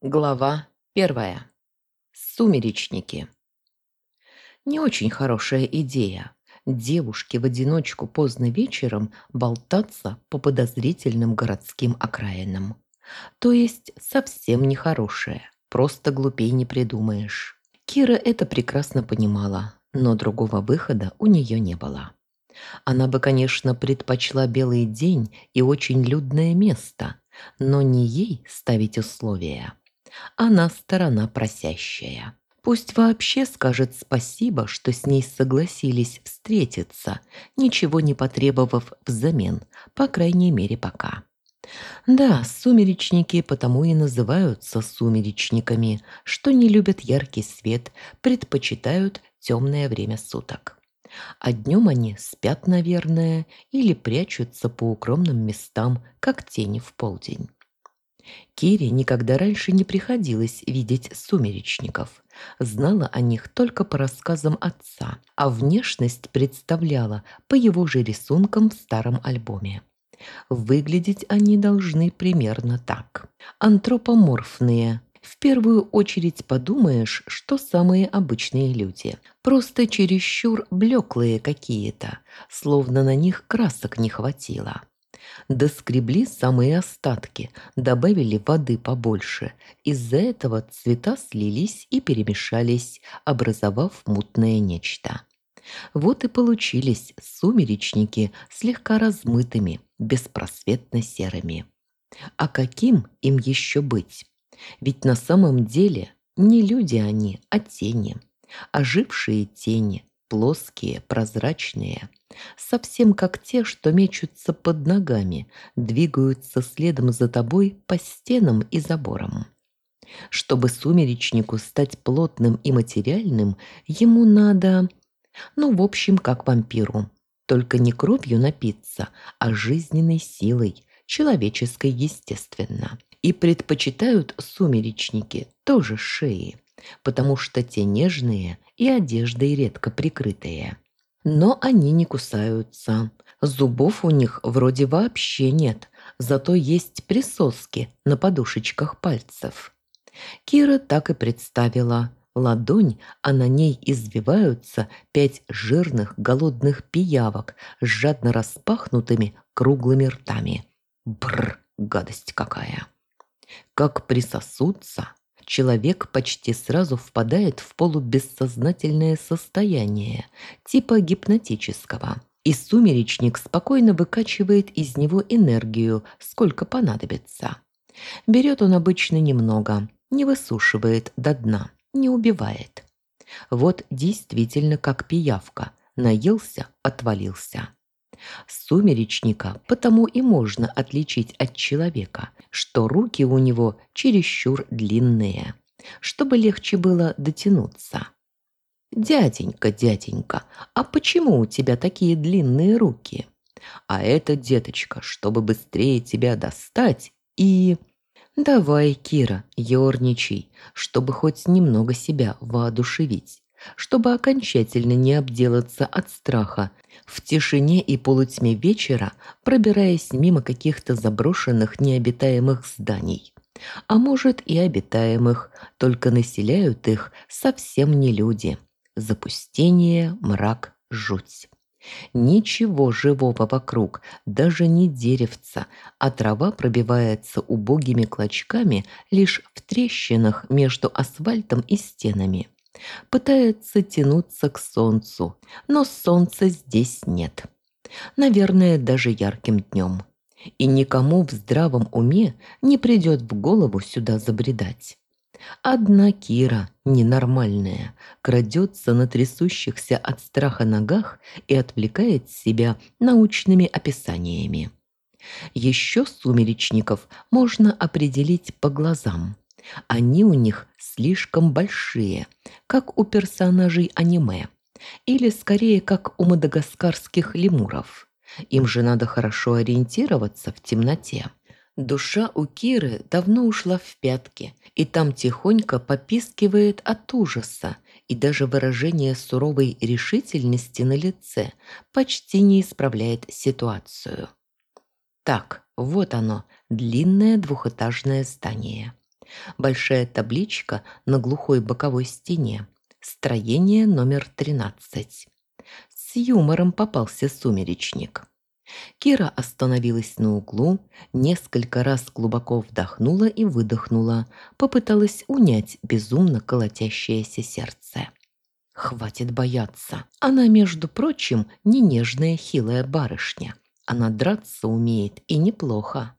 Глава первая. Сумеречники. Не очень хорошая идея. Девушке в одиночку поздно вечером болтаться по подозрительным городским окраинам. То есть совсем не хорошая. Просто глупей не придумаешь. Кира это прекрасно понимала, но другого выхода у нее не было. Она бы, конечно, предпочла белый день и очень людное место, но не ей ставить условия. Она сторона просящая. Пусть вообще скажет спасибо, что с ней согласились встретиться, ничего не потребовав взамен, по крайней мере пока. Да, сумеречники потому и называются сумеречниками, что не любят яркий свет, предпочитают темное время суток. А днем они спят, наверное, или прячутся по укромным местам, как тени в полдень. Кире никогда раньше не приходилось видеть сумеречников. Знала о них только по рассказам отца, а внешность представляла по его же рисункам в старом альбоме. Выглядеть они должны примерно так. Антропоморфные. В первую очередь подумаешь, что самые обычные люди. Просто чересчур блеклые какие-то, словно на них красок не хватило. Доскребли самые остатки, добавили воды побольше. Из-за этого цвета слились и перемешались, образовав мутное нечто. Вот и получились сумеречники слегка размытыми, беспросветно серыми. А каким им еще быть? Ведь на самом деле не люди они, а тени. Ожившие тени, плоские, прозрачные, совсем как те, что мечутся под ногами, двигаются следом за тобой по стенам и заборам. Чтобы сумеречнику стать плотным и материальным, ему надо... Ну, в общем, как вампиру. Только не кровью напиться, а жизненной силой, человеческой, естественно. И предпочитают сумеречники тоже шеи потому что те нежные и одеждой редко прикрытые. Но они не кусаются. Зубов у них вроде вообще нет, зато есть присоски на подушечках пальцев. Кира так и представила. Ладонь, а на ней извиваются пять жирных голодных пиявок с жадно распахнутыми круглыми ртами. Бррр, гадость какая! Как присосутся, человек почти сразу впадает в полубессознательное состояние, типа гипнотического. И сумеречник спокойно выкачивает из него энергию, сколько понадобится. Берет он обычно немного, не высушивает до дна, не убивает. Вот действительно как пиявка. Наелся, отвалился. Сумеречника потому и можно отличить от человека, что руки у него чересчур длинные, чтобы легче было дотянуться. «Дяденька, дяденька, а почему у тебя такие длинные руки?» «А это, деточка, чтобы быстрее тебя достать и...» «Давай, Кира, ерничай, чтобы хоть немного себя воодушевить, чтобы окончательно не обделаться от страха в тишине и полутьме вечера, пробираясь мимо каких-то заброшенных необитаемых зданий. А может и обитаемых, только населяют их совсем не люди. Запустение, мрак, жуть. Ничего живого вокруг, даже не деревца, а трава пробивается убогими клочками лишь в трещинах между асфальтом и стенами. Пытается тянуться к солнцу, но солнца здесь нет. Наверное, даже ярким днем. И никому в здравом уме не придет в голову сюда забредать. Одна Кира, ненормальная, крадется на трясущихся от страха ногах и отвлекает себя научными описаниями. Еще сумеречников можно определить по глазам. Они у них слишком большие, как у персонажей аниме, или скорее как у мадагаскарских лемуров. Им же надо хорошо ориентироваться в темноте. Душа у Киры давно ушла в пятки, и там тихонько попискивает от ужаса, и даже выражение суровой решительности на лице почти не исправляет ситуацию. Так, вот оно, длинное двухэтажное здание. Большая табличка на глухой боковой стене. Строение номер 13. С юмором попался сумеречник. Кира остановилась на углу, несколько раз глубоко вдохнула и выдохнула, попыталась унять безумно колотящееся сердце. Хватит бояться. Она, между прочим, не нежная хилая барышня. Она драться умеет и неплохо.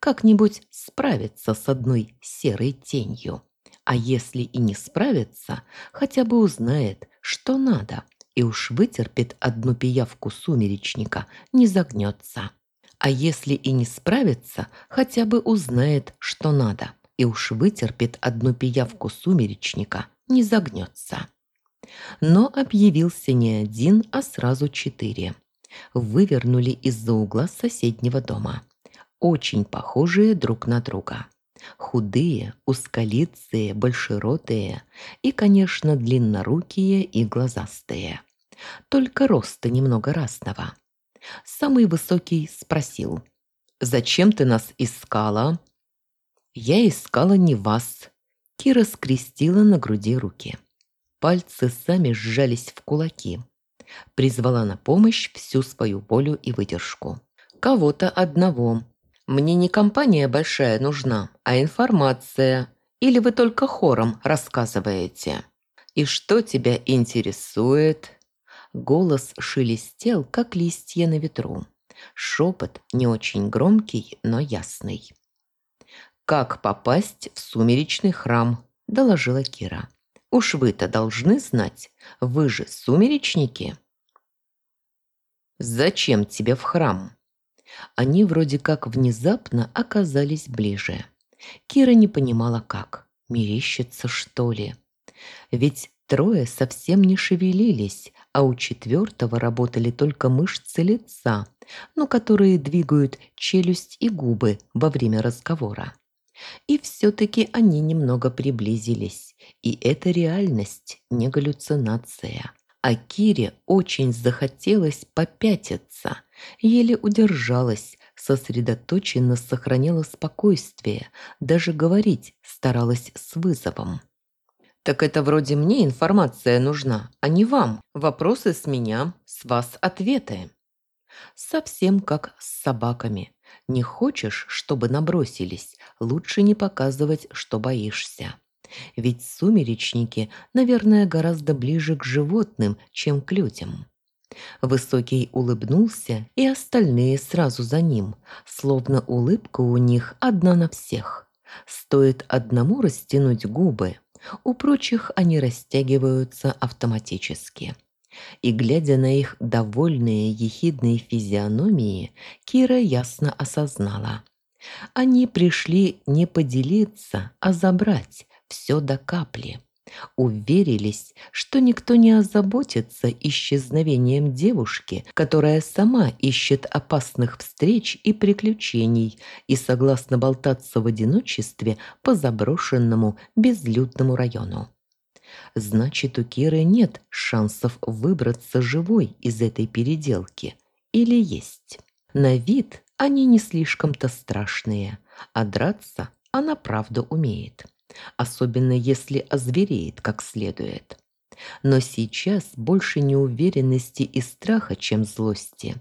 Как-нибудь справится с одной серой тенью. А если и не справится, хотя бы узнает, что надо, и уж вытерпит одну пиявку сумеречника, не загнется. А если и не справится, хотя бы узнает, что надо, и уж вытерпит одну пиявку сумеречника, не загнется. Но объявился не один, а сразу четыре. Вывернули из-за угла соседнего дома. Очень похожие друг на друга. Худые, узколицые, большеротые и, конечно, длиннорукие и глазастые. Только роста немного разного. Самый высокий спросил. «Зачем ты нас искала?» «Я искала не вас». Кира скрестила на груди руки. Пальцы сами сжались в кулаки. Призвала на помощь всю свою волю и выдержку. Кого-то одного. Мне не компания большая нужна, а информация. Или вы только хором рассказываете? И что тебя интересует? Голос шелестел, как листья на ветру. Шепот не очень громкий, но ясный. «Как попасть в сумеречный храм?» – доложила Кира. Уж вы-то должны знать, вы же сумеречники. Зачем тебе в храм? Они вроде как внезапно оказались ближе. Кира не понимала как. Мерещится, что ли? Ведь трое совсем не шевелились, а у четвертого работали только мышцы лица, ну, которые двигают челюсть и губы во время разговора. И все-таки они немного приблизились, и это реальность, не галлюцинация. А Кире очень захотелось попятиться, еле удержалась, сосредоточенно сохраняла спокойствие, даже говорить старалась с вызовом. «Так это вроде мне информация нужна, а не вам. Вопросы с меня, с вас ответы». Совсем как с собаками. Не хочешь, чтобы набросились, лучше не показывать, что боишься. Ведь сумеречники, наверное, гораздо ближе к животным, чем к людям. Высокий улыбнулся, и остальные сразу за ним, словно улыбка у них одна на всех. Стоит одному растянуть губы, у прочих они растягиваются автоматически. И, глядя на их довольные ехидные физиономии, Кира ясно осознала. Они пришли не поделиться, а забрать все до капли. Уверились, что никто не озаботится исчезновением девушки, которая сама ищет опасных встреч и приключений и согласна болтаться в одиночестве по заброшенному безлюдному району. Значит, у Киры нет шансов выбраться живой из этой переделки. Или есть? На вид они не слишком-то страшные, а драться она правда умеет. Особенно если озвереет как следует. Но сейчас больше неуверенности и страха, чем злости.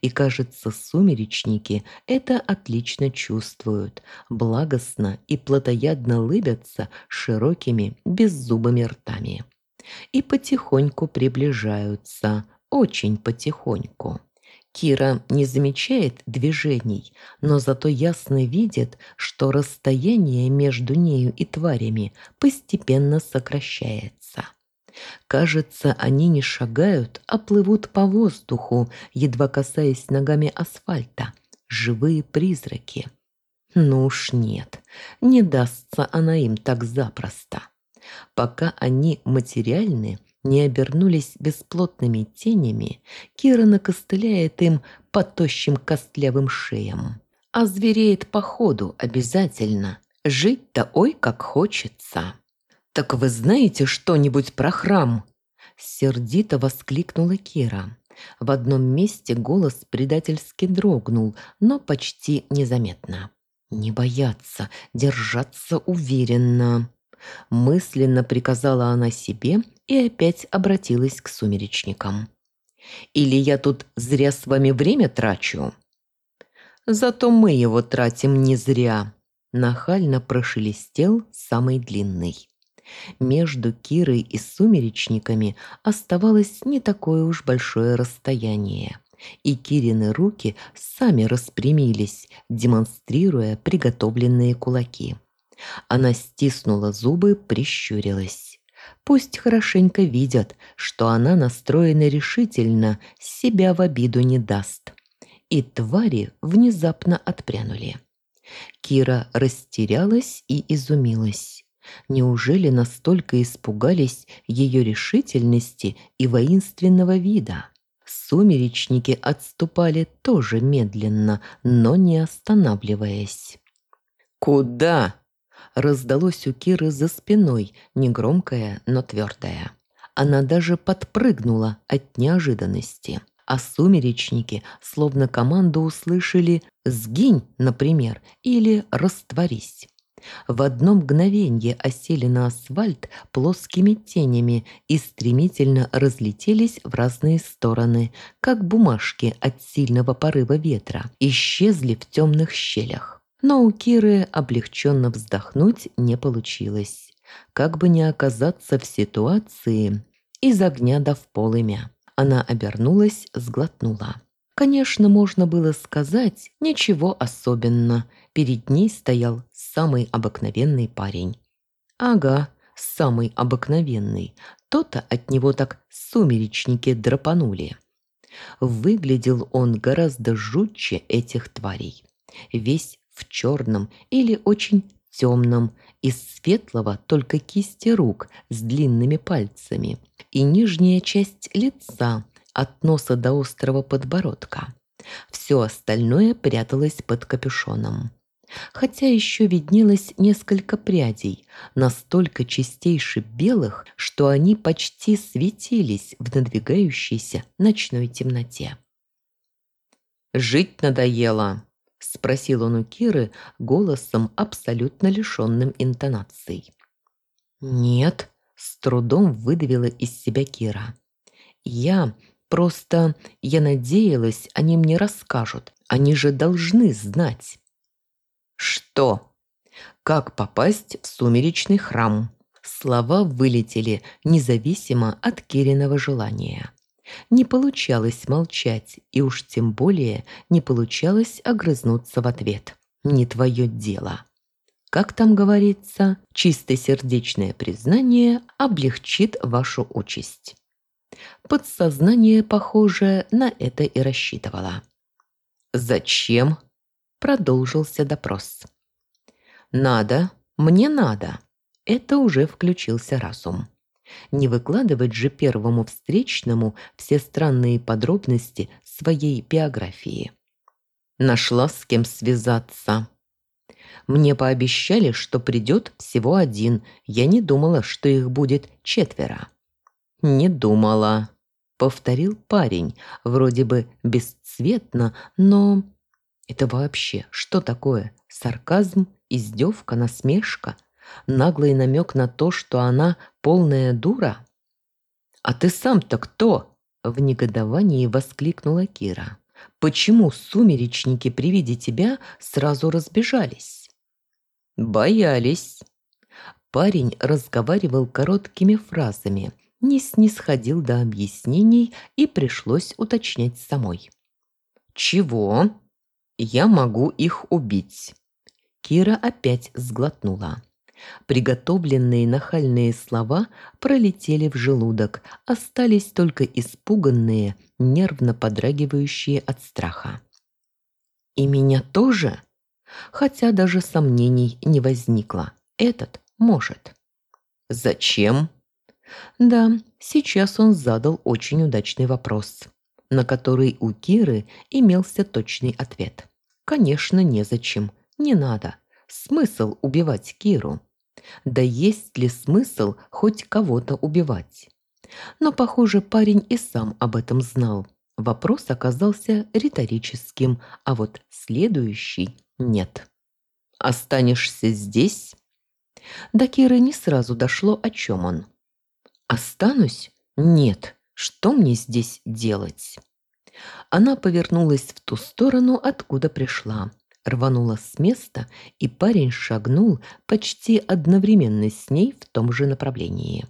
И, кажется, сумеречники это отлично чувствуют, благостно и плотоядно лыбятся широкими беззубыми ртами. И потихоньку приближаются, очень потихоньку. Кира не замечает движений, но зато ясно видит, что расстояние между нею и тварями постепенно сокращается. Кажется, они не шагают, а плывут по воздуху, едва касаясь ногами асфальта. Живые призраки. Ну уж нет, не дастся она им так запросто. Пока они материальны, не обернулись бесплотными тенями, Кира накостыляет им по тощим костлявым шеям. А звереет по ходу обязательно. Жить-то ой как хочется. «Так вы знаете что-нибудь про храм?» Сердито воскликнула Кира. В одном месте голос предательски дрогнул, но почти незаметно. «Не бояться, держаться уверенно», – мысленно приказала она себе и опять обратилась к сумеречникам. «Или я тут зря с вами время трачу?» «Зато мы его тратим не зря», – нахально прошелестел самый длинный. Между Кирой и сумеречниками оставалось не такое уж большое расстояние и Кирины руки сами распрямились, демонстрируя приготовленные кулаки. Она стиснула зубы, прищурилась. Пусть хорошенько видят, что она настроена решительно, себя в обиду не даст. И твари внезапно отпрянули. Кира растерялась и изумилась. Неужели настолько испугались ее решительности и воинственного вида? Сумеречники отступали тоже медленно, но не останавливаясь. «Куда?» – раздалось у Киры за спиной, негромкое, но твердое. Она даже подпрыгнула от неожиданности. А сумеречники словно команду услышали «сгинь», например, или «растворись» в одно мгновенье осели на асфальт плоскими тенями и стремительно разлетелись в разные стороны, как бумажки от сильного порыва ветра, исчезли в темных щелях. Но у Киры облегченно вздохнуть не получилось. Как бы не оказаться в ситуации из огня до в полымя. Она обернулась, сглотнула. Конечно, можно было сказать ничего особенно. Перед ней стоял самый обыкновенный парень. Ага, самый обыкновенный. То-то от него так сумеречники драпанули. Выглядел он гораздо жутче этих тварей. Весь в черном или очень темном, из светлого только кисти рук с длинными пальцами и нижняя часть лица – от носа до острого подбородка. Все остальное пряталось под капюшоном. Хотя еще виднелось несколько прядей, настолько чистейше белых, что они почти светились в надвигающейся ночной темноте. «Жить надоело», – спросил он у Киры голосом, абсолютно лишенным интонаций. «Нет», – с трудом выдавила из себя Кира. «Я Просто я надеялась, они мне расскажут. Они же должны знать. Что? Как попасть в сумеречный храм? Слова вылетели независимо от Кириного желания. Не получалось молчать, и уж тем более не получалось огрызнуться в ответ. Не твое дело. Как там говорится, чистосердечное признание облегчит вашу участь. Подсознание, похоже, на это и рассчитывало. «Зачем?» – продолжился допрос. «Надо, мне надо». Это уже включился разум. Не выкладывать же первому встречному все странные подробности своей биографии. Нашла с кем связаться. Мне пообещали, что придет всего один. Я не думала, что их будет четверо. «Не думала», — повторил парень, вроде бы бесцветно, но... Это вообще что такое? Сарказм, издевка, насмешка? Наглый намек на то, что она полная дура? «А ты сам-то кто?» — в негодовании воскликнула Кира. «Почему сумеречники при виде тебя сразу разбежались?» «Боялись». Парень разговаривал короткими фразами — не снисходил до объяснений и пришлось уточнять самой. «Чего? Я могу их убить». Кира опять сглотнула. Приготовленные нахальные слова пролетели в желудок, остались только испуганные, нервно подрагивающие от страха. «И меня тоже?» Хотя даже сомнений не возникло. Этот может. «Зачем?» Да, сейчас он задал очень удачный вопрос, на который у Киры имелся точный ответ. Конечно, незачем, не надо. Смысл убивать Киру? Да есть ли смысл хоть кого-то убивать? Но, похоже, парень и сам об этом знал. Вопрос оказался риторическим, а вот следующий – нет. Останешься здесь?» До Киры не сразу дошло, о чем он. «Останусь? Нет. Что мне здесь делать?» Она повернулась в ту сторону, откуда пришла, рванула с места, и парень шагнул почти одновременно с ней в том же направлении.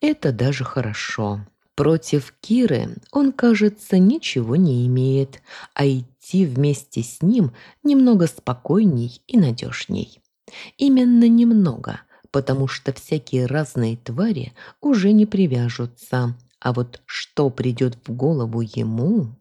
Это даже хорошо. Против Киры он, кажется, ничего не имеет, а идти вместе с ним немного спокойней и надежней. Именно немного, потому что всякие разные твари уже не привяжутся. А вот что придет в голову ему...